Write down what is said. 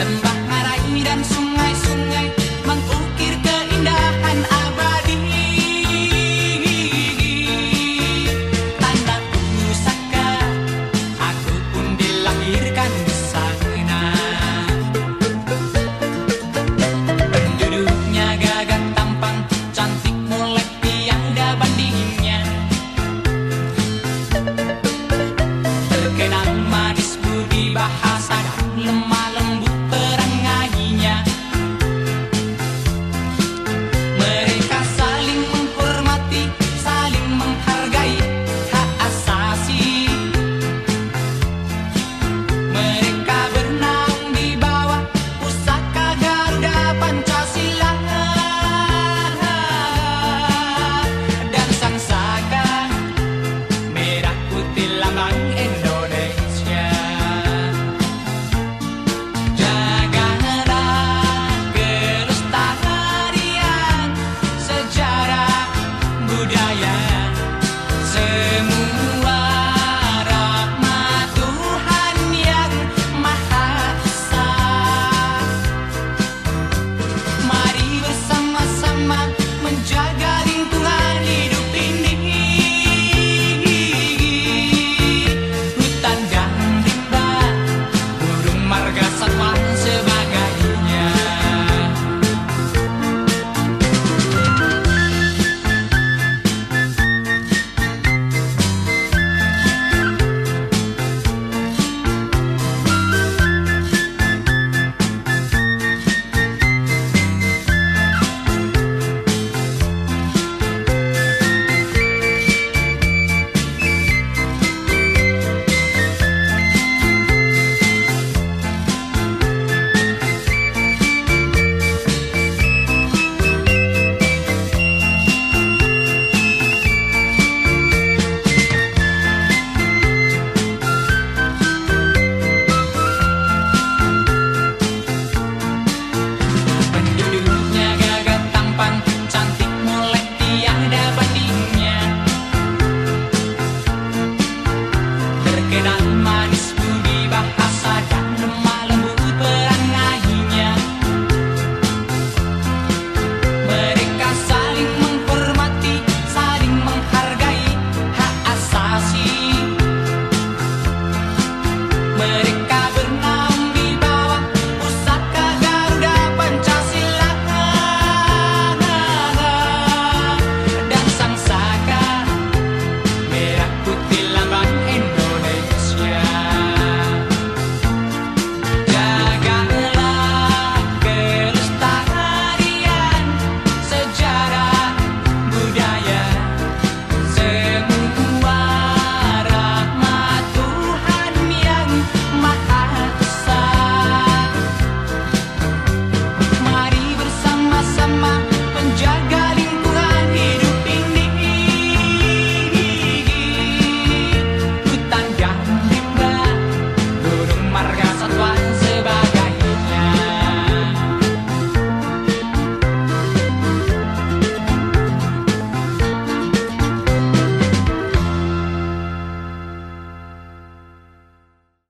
dan bahar air dan sungai-sungai